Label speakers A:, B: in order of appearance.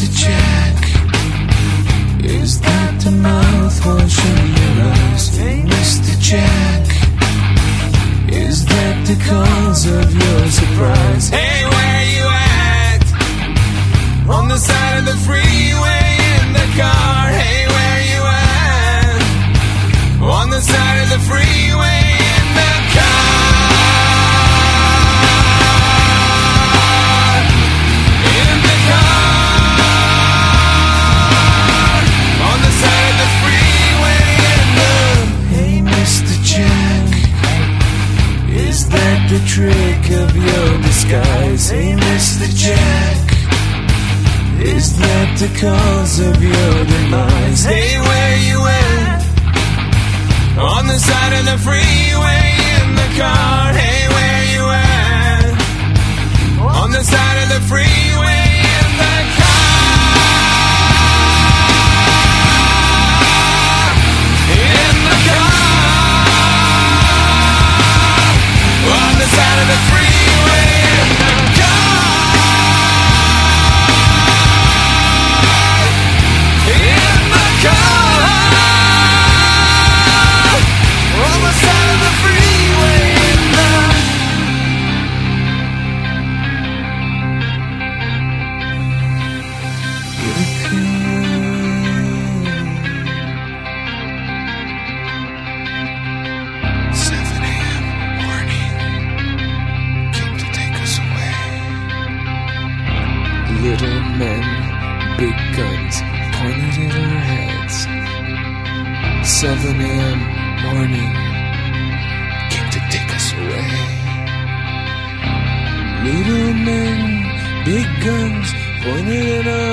A: to check Is that the mouthwash in your eyes? Mr. Jack Is that the cause of your surprise? Hey, where you at? On the side of the freeway. the trick of your disguise. Hey, Mr. Jack, is that the cause of your demise? Hey, where you at? On the side of the freeway in the car. Hey, Little men, big guns pointed at our heads. Seven a.m. morning came to take us away. Little men, big guns pointed at our